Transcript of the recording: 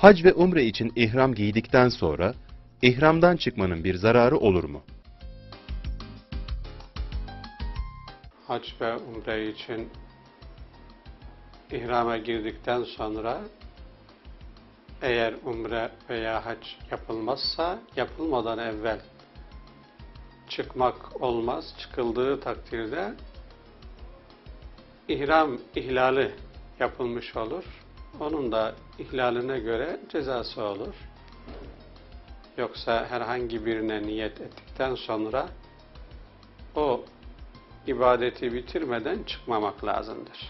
Hac ve umre için ihram giydikten sonra ihramdan çıkmanın bir zararı olur mu? hac ve umre için ihrama girdikten sonra eğer umre veya hac yapılmazsa yapılmadan evvel çıkmak olmaz. Çıkıldığı takdirde ihram ihlali yapılmış olur. Onun da ihlaline göre cezası olur. Yoksa herhangi birine niyet ettikten sonra o ibadeti bitirmeden çıkmamak lazımdır.